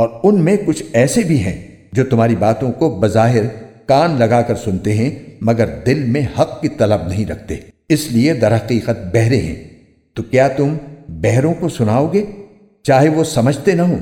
और उनमें कुछ ऐसे भी हैं जो तुम्हारी बातों को बजाहिर कान लगाकर सुनते हैं, मगर दिल में हक की तलब नहीं रखते। इसलिए दरहकीकत बहरे हैं। तो क्या तुम बहरों को सुनाओगे? चाहे वो समझते न हो।